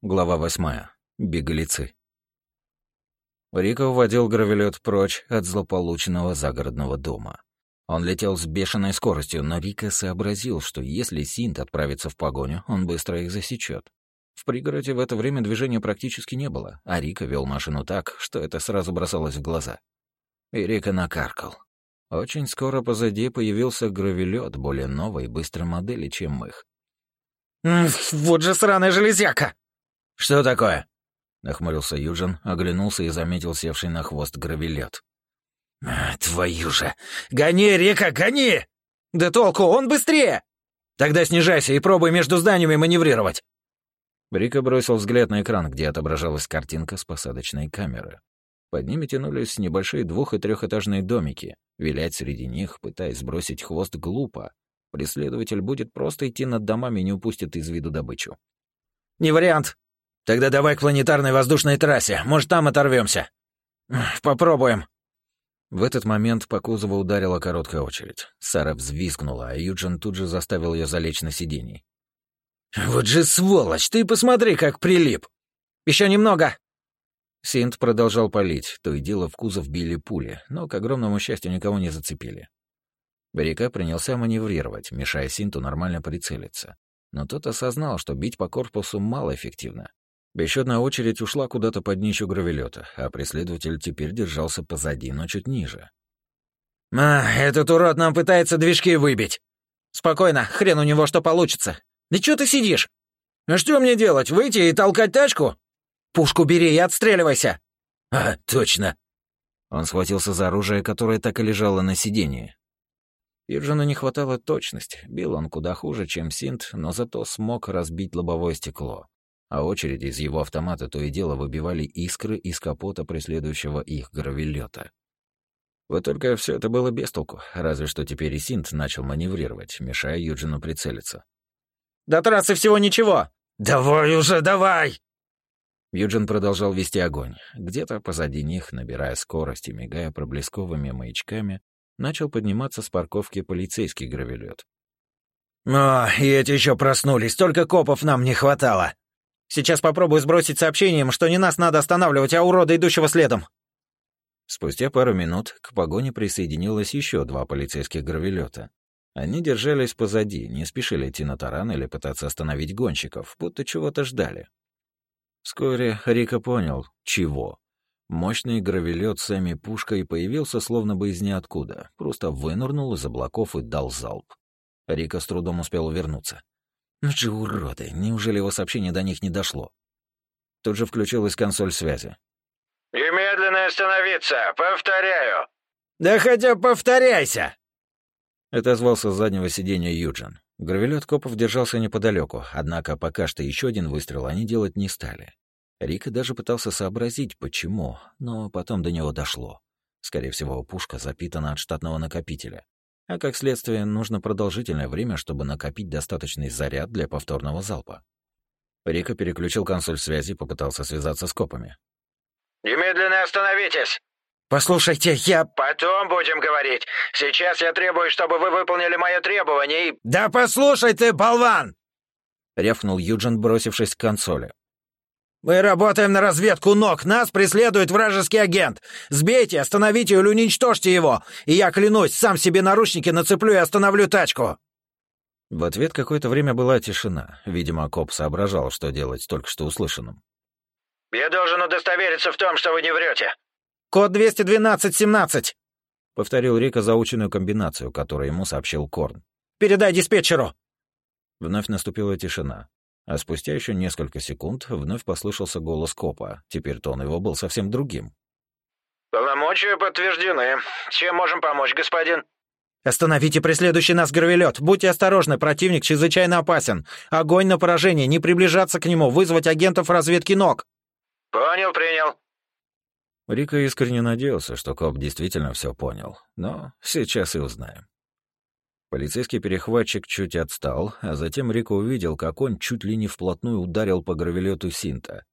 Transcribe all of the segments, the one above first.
Глава восьмая. Беглецы. Рика уводил гравелет прочь от злополученного загородного дома. Он летел с бешеной скоростью, но Рика сообразил, что если Синт отправится в погоню, он быстро их засечет. В пригороде в это время движения практически не было, а Рика вел машину так, что это сразу бросалось в глаза. И Рика накаркал. Очень скоро позади появился гравелет более новой и быстрой модели, чем их. «Вот же сраная железяка!» «Что такое?» — нахмурился Юджин, оглянулся и заметил севший на хвост гравелет. А, «Твою же! Гони, Рика, гони! Да толку, он быстрее! Тогда снижайся и пробуй между зданиями маневрировать!» Рика бросил взгляд на экран, где отображалась картинка с посадочной камеры. Под ними тянулись небольшие двух- и трехэтажные домики. Вилять среди них, пытаясь сбросить хвост, глупо. Преследователь будет просто идти над домами и не упустит из виду добычу. «Не вариант. Тогда давай к планетарной воздушной трассе. Может, там оторвемся. Попробуем». В этот момент по кузову ударила короткая очередь. Сара взвизгнула, а Юджин тут же заставил ее залечь на сиденье. «Вот же сволочь! Ты посмотри, как прилип! Еще немного!» Синт продолжал палить, то и дело в кузов били пули, но, к огромному счастью, никого не зацепили. Барика принялся маневрировать, мешая Синту нормально прицелиться. Но тот осознал, что бить по корпусу малоэффективно. Бесчетная очередь ушла куда-то под нищу гравелета, а преследователь теперь держался позади, но чуть ниже. «А, этот урод нам пытается движки выбить! Спокойно, хрен у него что получится! Да чё ты сидишь? А что мне делать, выйти и толкать тачку? Пушку бери и отстреливайся!» «А, точно!» Он схватился за оружие, которое так и лежало на сиденье. Иржину не хватало точности. Бил он куда хуже, чем Синт, но зато смог разбить лобовое стекло. А очереди из его автомата то и дело выбивали искры из капота преследующего их гравелета. Вот только все это было без толку, разве что теперь и Синт начал маневрировать, мешая Юджину прицелиться. «До трассы всего ничего! Давай уже, давай!» Юджин продолжал вести огонь. Где-то позади них, набирая скорость и мигая проблесковыми маячками, начал подниматься с парковки полицейский гравелет. «О, и эти еще проснулись, только копов нам не хватало!» «Сейчас попробую сбросить сообщением, что не нас надо останавливать, а урода, идущего следом!» Спустя пару минут к погоне присоединилось еще два полицейских гравелета. Они держались позади, не спешили идти на таран или пытаться остановить гонщиков, будто чего-то ждали. Вскоре Рика понял, чего. Мощный гравелет с Эми пушкой появился словно бы из ниоткуда, просто вынырнул из облаков и дал залп. Рика с трудом успел увернуться. Ну же уроды, неужели его сообщение до них не дошло? Тут же включилась консоль связи. «Немедленно остановиться! Повторяю!» «Да хотя повторяйся!» Это звался с заднего сиденья Юджин. Гравелет копов держался неподалеку, однако пока что еще один выстрел они делать не стали. Рика даже пытался сообразить, почему, но потом до него дошло. Скорее всего, пушка запитана от штатного накопителя. А как следствие, нужно продолжительное время, чтобы накопить достаточный заряд для повторного залпа. Рика переключил консоль связи и попытался связаться с копами. «Немедленно остановитесь!» «Послушайте, я...» «Потом будем говорить. Сейчас я требую, чтобы вы выполнили мое требование и...» «Да послушай ты, болван!» — рявкнул Юджин, бросившись к консоли. «Мы работаем на разведку ног. Нас преследует вражеский агент. Сбейте, остановите или уничтожьте его. И я клянусь, сам себе наручники нацеплю и остановлю тачку». В ответ какое-то время была тишина. Видимо, коп соображал, что делать с только что услышанным. «Я должен удостовериться в том, что вы не врете. «Код 212-17», — повторил Рика заученную комбинацию, которую ему сообщил Корн. «Передай диспетчеру!» Вновь наступила тишина. А спустя еще несколько секунд вновь послышался голос копа. Теперь тон его был совсем другим. «Полномочия подтверждены. Чем можем помочь, господин?» «Остановите преследующий нас гравелет. Будьте осторожны, противник чрезвычайно опасен. Огонь на поражение, не приближаться к нему, вызвать агентов разведки ног». «Понял, принял». Рика искренне надеялся, что коп действительно все понял, но сейчас и узнаем. Полицейский перехватчик чуть отстал, а затем Рика увидел, как он чуть ли не вплотную ударил по гравелету Синта.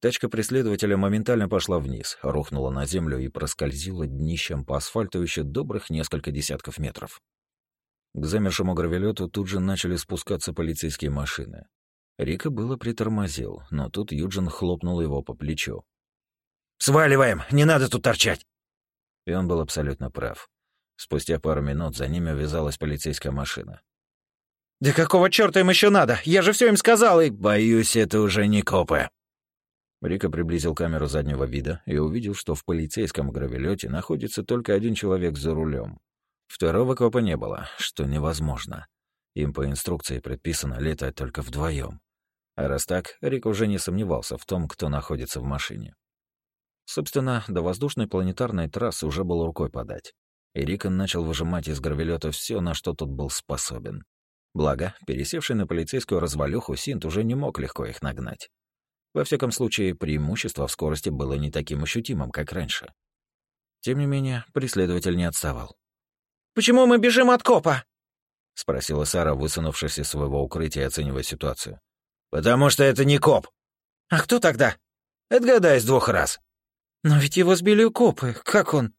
Тачка преследователя моментально пошла вниз, рухнула на землю и проскользила днищем по асфальту еще добрых несколько десятков метров. К замершему гравелету тут же начали спускаться полицейские машины. Рика было притормозил, но тут Юджин хлопнул его по плечу. «Сваливаем! Не надо тут торчать!» И он был абсолютно прав. Спустя пару минут за ними увязалась полицейская машина. «Да какого чёрта им ещё надо? Я же всё им сказал и...» «Боюсь, это уже не копы». Рика приблизил камеру заднего вида и увидел, что в полицейском гравелете находится только один человек за рулем. Второго копа не было, что невозможно. Им по инструкции предписано летать только вдвоем. А раз так, Рик уже не сомневался в том, кто находится в машине. Собственно, до воздушной планетарной трассы уже было рукой подать. И Рикон начал выжимать из гравелета все, на что тот был способен. Благо, пересевший на полицейскую развалюху Синт уже не мог легко их нагнать. Во всяком случае, преимущество в скорости было не таким ощутимым, как раньше. Тем не менее, преследователь не отставал. «Почему мы бежим от копа?» — спросила Сара, высунувшись из своего укрытия, оценивая ситуацию. «Потому что это не коп». «А кто тогда?» «Отгадай с двух раз». «Но ведь его сбили копы. Как он?»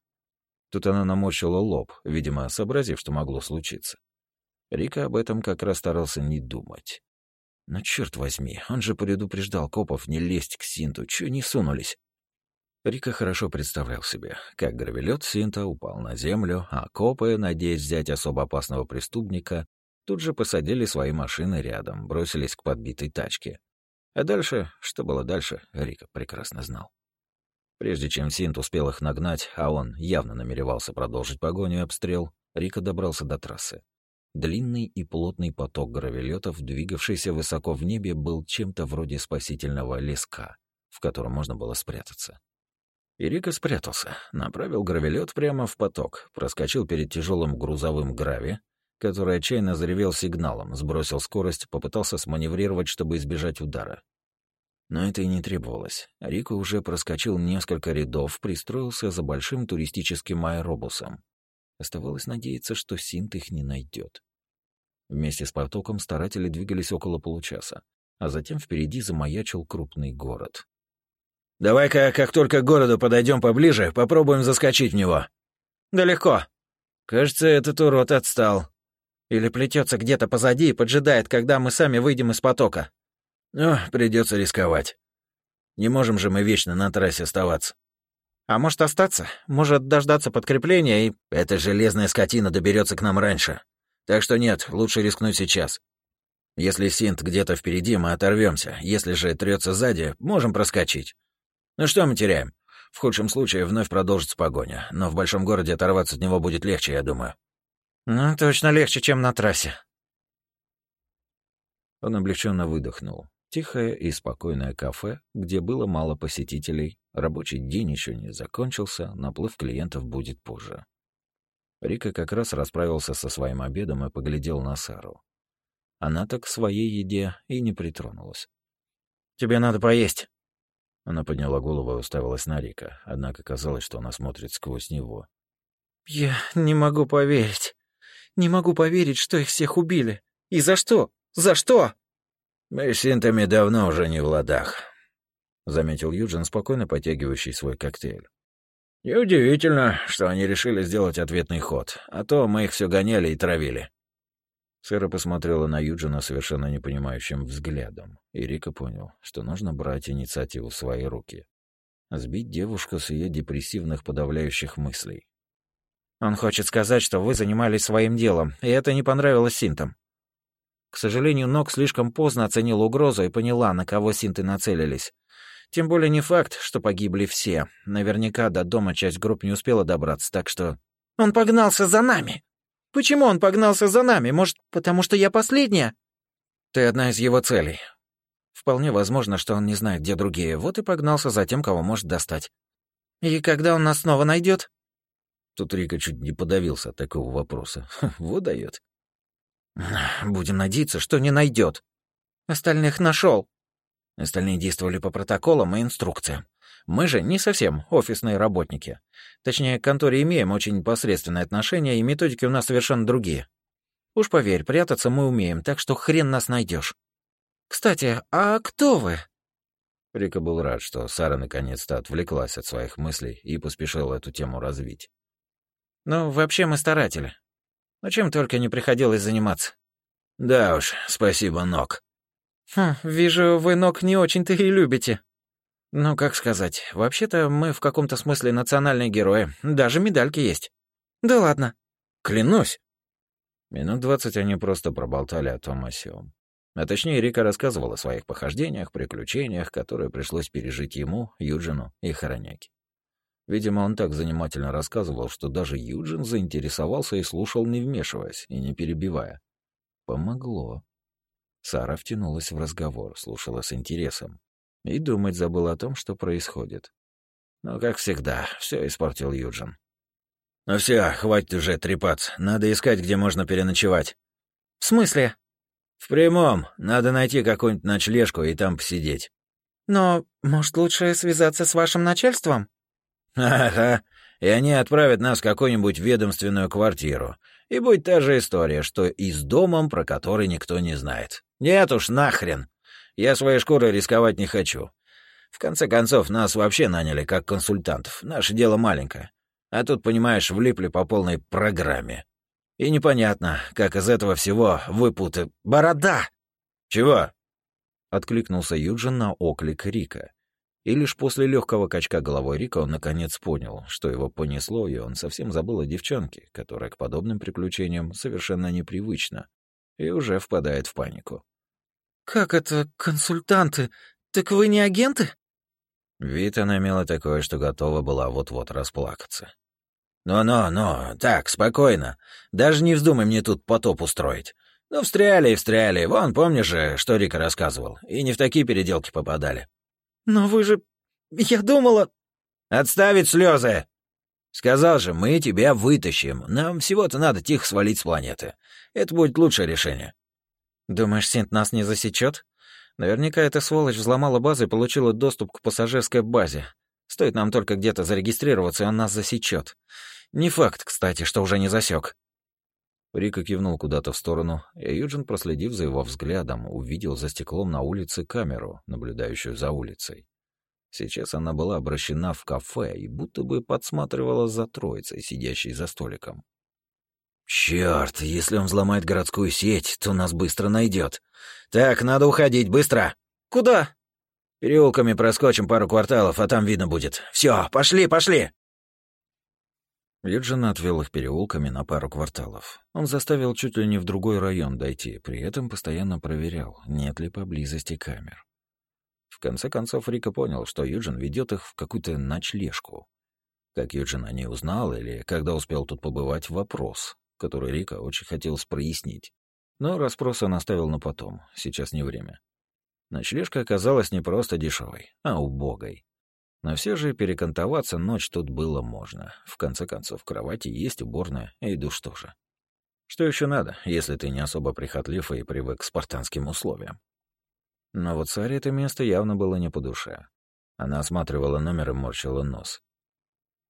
Тут она наморщила лоб, видимо, сообразив, что могло случиться. Рика об этом как раз старался не думать. Но черт возьми, он же предупреждал копов не лезть к Синту, чё не сунулись. Рика хорошо представлял себе, как гравелет Синта упал на землю, а копы, надеясь взять особо опасного преступника, тут же посадили свои машины рядом, бросились к подбитой тачке. А дальше, что было дальше, Рика прекрасно знал. Прежде чем Синт успел их нагнать, а он явно намеревался продолжить погоню и обстрел, Рика добрался до трассы. Длинный и плотный поток гравелетов, двигавшийся высоко в небе, был чем-то вроде спасительного леска, в котором можно было спрятаться. И Рика спрятался, направил гравелет прямо в поток, проскочил перед тяжелым грузовым грави, который отчаянно заревел сигналом, сбросил скорость, попытался сманеврировать, чтобы избежать удара. Но это и не требовалось. Рико уже проскочил несколько рядов, пристроился за большим туристическим аэробусом. Оставалось надеяться, что Синт их не найдет. Вместе с потоком старатели двигались около получаса, а затем впереди замаячил крупный город. Давай-ка, как только к городу подойдем поближе, попробуем заскочить в него. Далеко. Кажется, этот урод отстал. Или плетется где-то позади и поджидает, когда мы сами выйдем из потока. Ну, придется рисковать. Не можем же мы вечно на трассе оставаться. А может остаться? Может дождаться подкрепления и... Эта железная скотина доберется к нам раньше. Так что нет, лучше рискнуть сейчас. Если Синт где-то впереди, мы оторвемся. Если же трется сзади, можем проскочить. Ну что мы теряем? В худшем случае вновь продолжится погоня, но в большом городе оторваться от него будет легче, я думаю. Ну, точно легче, чем на трассе. Он облегченно выдохнул. Тихое и спокойное кафе, где было мало посетителей, рабочий день еще не закончился, наплыв клиентов будет позже. Рика как раз расправился со своим обедом и поглядел на Сару. Она так к своей еде и не притронулась. «Тебе надо поесть», она подняла голову и уставилась на Рика, однако казалось, что она смотрит сквозь него. «Я не могу поверить. Не могу поверить, что их всех убили. И за что? За что?» «Мы с синтами давно уже не в ладах», — заметил Юджин, спокойно потягивающий свой коктейль. «Неудивительно, что они решили сделать ответный ход, а то мы их все гоняли и травили». Сэра посмотрела на Юджина совершенно непонимающим взглядом, и Рика понял, что нужно брать инициативу в свои руки. Сбить девушку с ее депрессивных подавляющих мыслей. «Он хочет сказать, что вы занимались своим делом, и это не понравилось Синтам». К сожалению, Нок слишком поздно оценил угрозу и поняла, на кого Синты нацелились. Тем более не факт, что погибли все. Наверняка до дома часть групп не успела добраться, так что... «Он погнался за нами!» Почему он погнался за нами? Может, потому что я последняя? Ты одна из его целей. Вполне возможно, что он не знает, где другие, вот и погнался за тем, кого может достать. И когда он нас снова найдет? Тут Рика чуть не подавился от такого вопроса. Вот дает. Будем надеяться, что не найдет. Остальных нашел. Остальные действовали по протоколам и инструкциям. Мы же не совсем офисные работники. Точнее, к конторе имеем очень посредственное отношение, и методики у нас совершенно другие. Уж поверь, прятаться мы умеем, так что хрен нас найдешь. Кстати, а кто вы? Рика был рад, что Сара наконец-то отвлеклась от своих мыслей и поспешила эту тему развить. Ну, вообще мы старатели. Но чем только не приходилось заниматься. Да уж, спасибо, Нок. Хм, вижу, вы ног не очень-то и любите. Ну, как сказать, вообще-то мы в каком-то смысле национальные герои, даже медальки есть. Да ладно. Клянусь. Минут двадцать они просто проболтали о том о сём. А точнее, Рика рассказывала о своих похождениях, приключениях, которые пришлось пережить ему, Юджину и Хороняке. Видимо, он так занимательно рассказывал, что даже Юджин заинтересовался и слушал, не вмешиваясь и не перебивая. Помогло. Сара втянулась в разговор, слушала с интересом. И думать забыла о том, что происходит. Но, как всегда, все испортил Юджин. «Ну все, хватит уже трепаться. Надо искать, где можно переночевать». «В смысле?» «В прямом. Надо найти какую-нибудь ночлежку и там посидеть». «Но, может, лучше связаться с вашим начальством?» «Ага. И они отправят нас в какую-нибудь ведомственную квартиру. И будет та же история, что и с домом, про который никто не знает. Нет уж, нахрен. Я своей шкурой рисковать не хочу. В конце концов, нас вообще наняли как консультантов. Наше дело маленькое. А тут, понимаешь, влипли по полной программе. И непонятно, как из этого всего выпуты... Борода! Чего? Откликнулся Юджин на оклик Рика. И лишь после легкого качка головой Рика он наконец понял, что его понесло, и он совсем забыл о девчонке, которая к подобным приключениям совершенно непривычна и уже впадает в панику. «Как это консультанты? Так вы не агенты?» Вид она имела такое, что готова была вот-вот расплакаться. «Ну-ну-ну, так, спокойно. Даже не вздумай мне тут потоп устроить. Ну, встряли и встряли. Вон, помнишь же, что Рика рассказывал? И не в такие переделки попадали». «Но вы же... Я думала...» «Отставить слезы!» «Сказал же, мы тебя вытащим. Нам всего-то надо тихо свалить с планеты. Это будет лучшее решение». «Думаешь, Синт нас не засечет? Наверняка эта сволочь взломала базу и получила доступ к пассажирской базе. Стоит нам только где-то зарегистрироваться, и он нас засечет. Не факт, кстати, что уже не засек. Рика кивнул куда-то в сторону, и Юджин, проследив за его взглядом, увидел за стеклом на улице камеру, наблюдающую за улицей. Сейчас она была обращена в кафе и будто бы подсматривала за троицей, сидящей за столиком. Черт, если он взломает городскую сеть, то нас быстро найдет. Так, надо уходить, быстро. Куда? Переулками проскочим пару кварталов, а там видно будет. Все, пошли, пошли. Юджин отвел их переулками на пару кварталов. Он заставил чуть ли не в другой район дойти, при этом постоянно проверял, нет ли поблизости камер. В конце концов, Рика понял, что Юджин ведет их в какую-то ночлежку. Как Юджин о ней узнал или когда успел тут побывать — вопрос который Рика очень хотел прояснить. Но расспрос он оставил на потом, сейчас не время. Ночлежка оказалась не просто дешевой, а убогой. Но все же перекантоваться ночь тут было можно. В конце концов, в кровати есть уборная и душ тоже. Что еще надо, если ты не особо прихотлив и привык к спартанским условиям? Но вот Саре это место явно было не по душе. Она осматривала номер и морщила нос.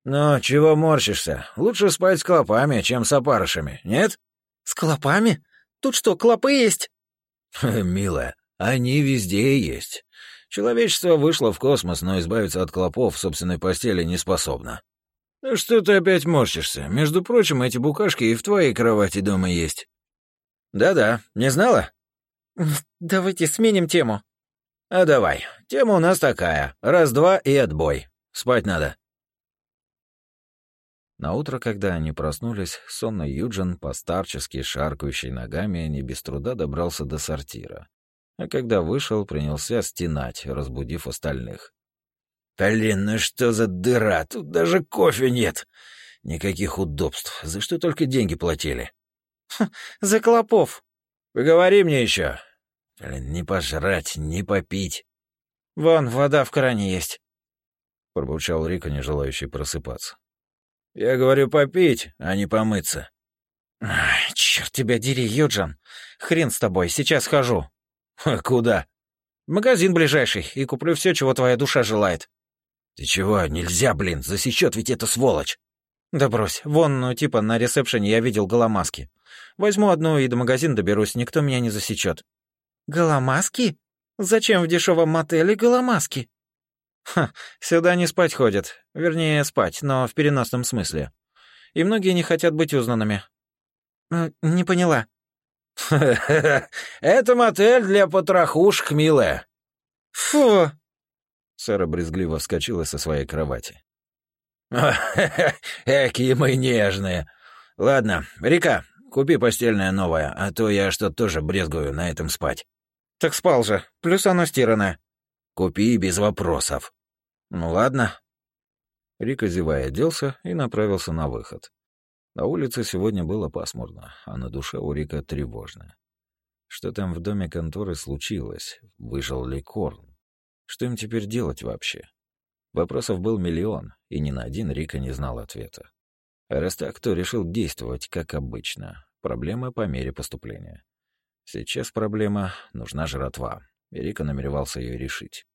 «Ну, чего морщишься? Лучше спать с клопами, чем с опарышами, нет?» «С клопами? Тут что, клопы есть?» «Милая, они везде есть. Человечество вышло в космос, но избавиться от клопов в собственной постели не способно. Что ты опять морщишься? Между прочим, эти букашки и в твоей кровати дома есть». «Да-да, не знала?» «Давайте сменим тему». «А давай. Тема у нас такая. Раз-два и отбой. Спать надо». На утро, когда они проснулись, сонный Юджин, постарчески шаркающий ногами, не без труда добрался до сортира. А когда вышел, принялся стенать, разбудив остальных. «Блин, ну что за дыра? Тут даже кофе нет! Никаких удобств. За что только деньги платили?» «За клопов!» «Поговори мне еще. Блин, не пожрать, не попить». «Вон, вода в кране есть», — пробурчал Рика, не желающий просыпаться. Я говорю попить, а не помыться. Черт тебя дери, Юджин. Хрен с тобой, сейчас хожу. Куда? В магазин ближайший и куплю все, чего твоя душа желает. Ты чего? Нельзя, блин, засечет ведь эта сволочь. Да брось, вон, ну, типа, на ресепшене я видел голомаски. Возьму одну и до магазина доберусь, никто меня не засечет. Голомаски? Зачем в дешевом мотеле голомаски? Ха, сюда не спать ходят. Вернее, спать, но в переносном смысле. И многие не хотят быть узнанными. Э, не поняла. Это мотель для потрохушек, милая». «Фу!» Сара брезгливо вскочила со своей кровати. «Экие мы нежные. Ладно, Река, купи постельное новое, а то я что-то тоже брезгую на этом спать». «Так спал же, плюс оно стирано». «Купи без вопросов». «Ну ладно». Рика, зевая, оделся и направился на выход. На улице сегодня было пасмурно, а на душе у Рика тревожно. Что там в доме конторы случилось? Выжил ли Корн? Что им теперь делать вообще? Вопросов был миллион, и ни на один Рика не знал ответа. А раз так, то решил действовать как обычно. Проблема по мере поступления. Сейчас проблема — нужна жратва, и Рика намеревался ее решить.